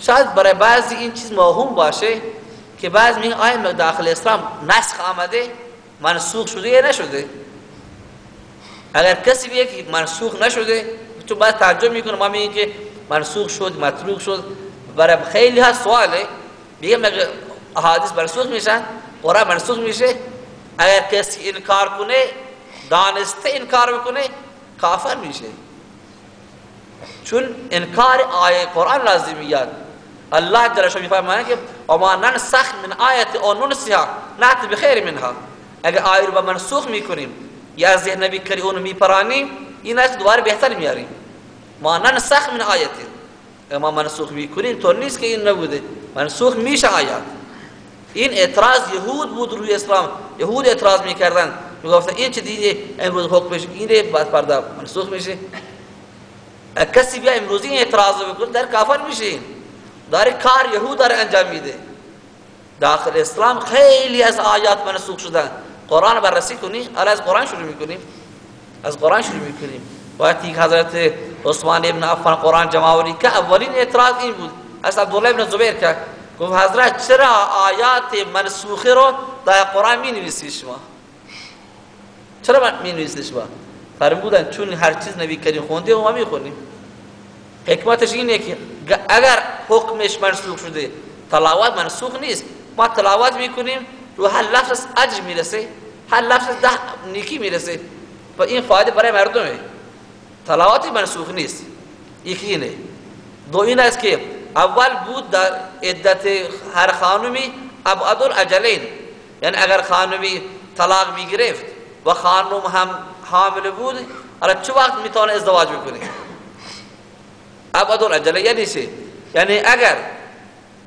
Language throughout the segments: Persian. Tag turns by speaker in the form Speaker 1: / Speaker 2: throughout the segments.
Speaker 1: شاید برای بعضی این چیز موهوم باشه که بعض میگن آیا داخل اسلام نسخ آمده منسوخ شده یا نشده؟ اگر کسی بگه که منسوخ نشده تو بعد تعجب می‌کنه. ما میگیم که منسوخ شد مطلوق شد. برای خیلی ها سواله. میگه مگه احادیث منسوخ میشن قرآن منسوخ میشه. اگر کسی انکار کنه دانسته انکار بکنه کافر میشه. چون انکار آیه قرآن لازم یاد الله جل شانه میفرماید که اما ننسخ من آیت او ننسیها نعت بخیر منها. اگر آیه رو منسوخ می‌کنیم یا از ذهن نبی کری اونو میپرانیم این آیت دوباره بهتر میاریم ما ننسخ من آیتی اما منسوخ می‌کنیم تو نیست که این نبوده. منسوخ میشه آیات. این اعتراض یهود بود روی اسلام. یهود اعتراض می‌کردن. می‌گفتن این چه دیگه امروز حکمش اینه بعد فردا منسوخ میشه. کسی بیا امروزی اعتراض بکنه در کافر میشه داره کار یهود داره انجام میده. داخل اسلام خیلی از آیات منسوخ شدن قرآن بررسی کنی؟ حالا از قرآن شروع می‌کنیم. از قرآن شروع می‌کنیم. وقتی حضرت عثمان ابن عفان قرآن جمعوری که اولین اعتراض این بود. از عبدالله ابن زبیر که گفت حضرت چرا آیات منسوخه رو در قرآن می نویسی شما؟ چرا می نویسی شما؟ فرمودن چون هر چیز نبی کریم خونده و ما می خونیم حکمتش اینه که اگر حکمش منسوخ شده تلاوت منسوخ نیست ما تلاوت می‌کنیم رو هر لفظ اجر می‌رسه هر لفظ ده نیکی می‌رسه و این فایده برای مردمه تلاوت منسوخ نیست یکی اینه دو این است که اول بود در عدت هر خانمی ابعد الاجلین یعنی اگر خانمی طلاق می‌گرفت و خانم هم حامل بود الان چه وقت می‌تونه ازدواج بکنه ابعد الاجلین یعنی چه یعنی اگر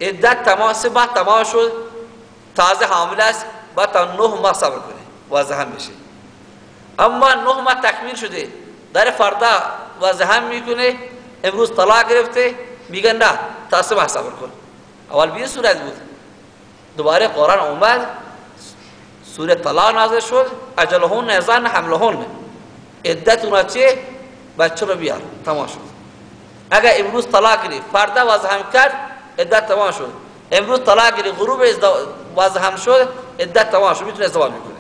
Speaker 1: عدت سه ماه تمام شد تازه حامل است بعد تا نه ماه صبر کنه واضح میشه اما نه ماه تکمیل شده در فردا واضح می‌کنه امروز طلاق گرفته میگن نه تا سه صبر کن اول به صورت بود دوباره قرآن اومد سوره طلاق نازل شد اجلهون ازان حملهون عدت اونا چه بچه رو بیار تمام شد اگر امروز طلاق گرفت فردا واضح هم کرد عدت تمام شد. امروز طلاق گرفت غروب واضح هم شد عدت تمام شد. می‌تونه ازدواج بکنه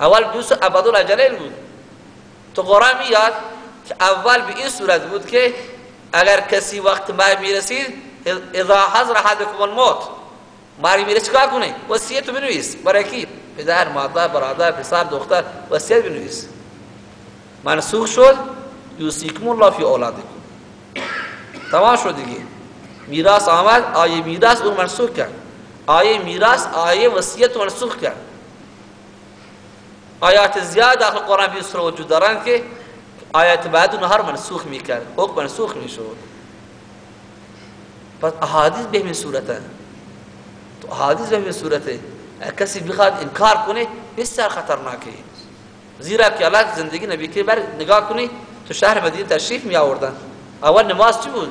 Speaker 1: اول دوست ابدال اجلین بود. تو قرآن میاد که اول به این صورت بود که اگر کسی وقت مرگ می‌رسید اذا حضر احدکم الموت مرگ میره چیکار کنه؟ وصیت بنویس. برای کی؟ پدر مادر برادر پسر دختر. وصیت بنویس. منسوخ شد. یوسیکم الله فی اولادکم. تمام شد دیگه. میراث آمد آیه میراث اون منسوخ کرد. آیه میراث آیه وصیت منسوخ کرد. آیات زیاد داخل قرآن بی سر وجود دارن که آیات بعد اونها رو منسوخ می‌کرد. حکم منسوخ می‌شود پس احادیث به همین صورته. تو احادیث به همین صورته. کسی بخواد انکار کنه بسیار خطرناکه. زیرا که الله زندگی نبی که بر نگاه کنی تو شهر مدینه تشریف می آوردن اول نماز چی بود؟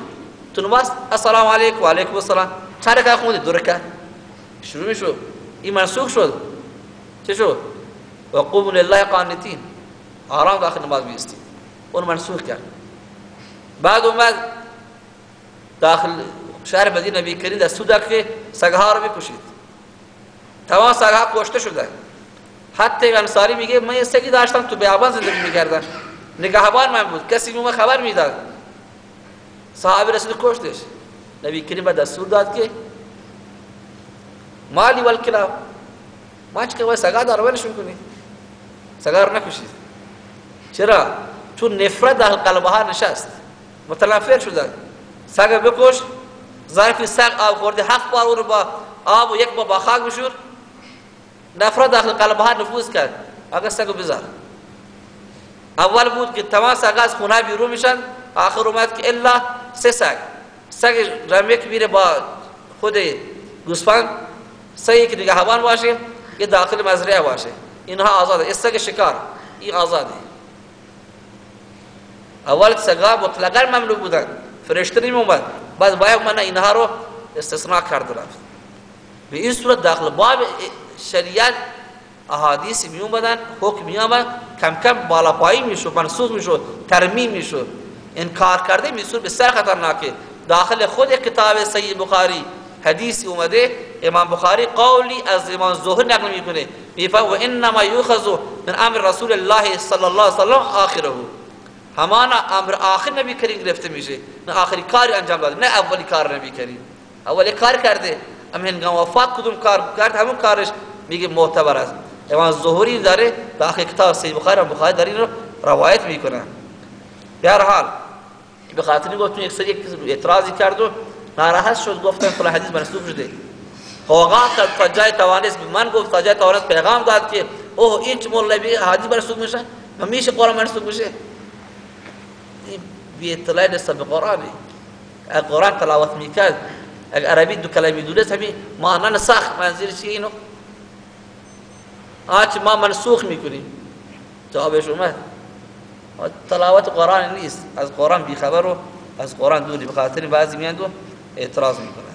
Speaker 1: تو نماز السلام علیکم و علیکم السلام. چند رکعت خوندی؟ دو رکعت. شروع میشو این منسوخ شد. چه شد؟ و قوم لله قانتین. آرام داخل نماز بیستی اون منسوخ کرد. بعد اومد داخل شهر مدینه نبی کریم دستور داد که سگها رو بکشید تمام سگها کشته شده. حتی انصاری میگه من یه سگی داشتم تو بیابان زندگی می‌کردم. نگهبان من بود. کسی به خبر می‌داد. صحابه رسول کشتش نبی کریم دستور داد که مالی والکلاب ما چه که سگا دار ولشون کنی سگا رو نکشید چرا؟ چون نفرت در قلبها نشست. متنفر شدن سگ بکش ظرف سگ آب خورده حق بار اون با آب و یک با با خاک بشور. نفرت داخل قلبها نفوذ کرد. اگر سگ بذار. اول بود که تمام سگ از خونه بیرون میشن آخر اومد که الا سه سگ. سگ رمیک میره با خود گوسفند. سگی که نگهبان باشه که داخل مزرعه باشه. اینها آزاده. این سگ شکار. این آزاده. اول سگا مطلقا مملوک بودن. فرشته نمی اومد. بعد باید من اینها رو استثناء کرد رفت. به این صورت داخل باب شریعت احادیث می اومدن حکم می کم کم بالا پایی می شد منسوخ می شد ترمیم می شد. انکار کرده می صورت بسیار خطرناکه. داخل خود کتاب صحیح بخاری حدیث اومده. امام بخاری قولی از امام ظهر نقل می‌کنه. میفهم و انما یوخذ من امر رسول الله صلی الله علیه وسلم آخره. همانا امر آخر نبی کریم گرفته میشه. نه آخری کاری انجام داده نه اولی کار نبی کریم. اولی کار کرده. اما هنگام وفات کدوم کار کرد؟ همون کارش میگه معتبر است. امام ظهری داره داخل کتاب صحیح بخاری و بخاری داره رو روایت می‌کنه. به حال به خاطر گفتم یک سری اعتراضی کرد و ناراحت شد گفتن فلان حدیث منسوخ شده. قوقا کرد تا جای توانست من گفت تا جای توانست پیغام داد که اوه این چه مولوی حدیث منسوخ میشه؟ و میشه قرآن منسوخ میشه. بی اطلاعی نسبت به قرآنه اگر قرآن تلاوت می‌کرد اگر عربی دو کلمه دونست همین معنی نسخ منظور چیه اینو؟ آنچه ما منسوخ می‌کنیم. جوابش اومد. تلاوت قرآن نیست. از قرآن بیخبر و از قرآن دوری. بخاطر بعضی میاند و اعتراض می‌کنند